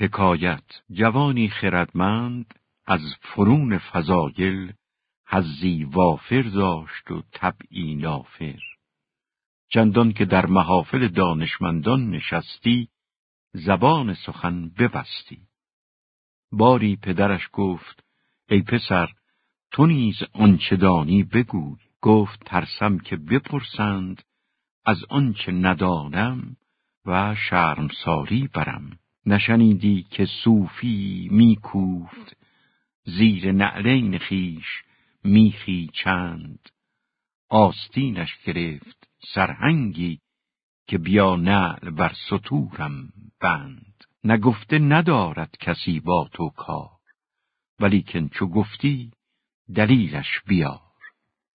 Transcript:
حکایت. جوانی خردمند از فرون فضایل حزی وافر داشت و طبعی نافر. چندان که در محافل دانشمندان نشستی زبان سخن ببستی. باری پدرش گفت ای پسر تو نیز آنچه دانی بگوی گفت ترسم که بپرسند از آنچه ندانم و شرمساری برم. نشنیدی که صوفی میکوفت زیر نعلین خیش میخی چند آستینش گرفت سرهنگی که بیا نعل بر سطورم بند. نگفته ندارد کسی با تو کار ولیکن چو گفتی دلیلش بیا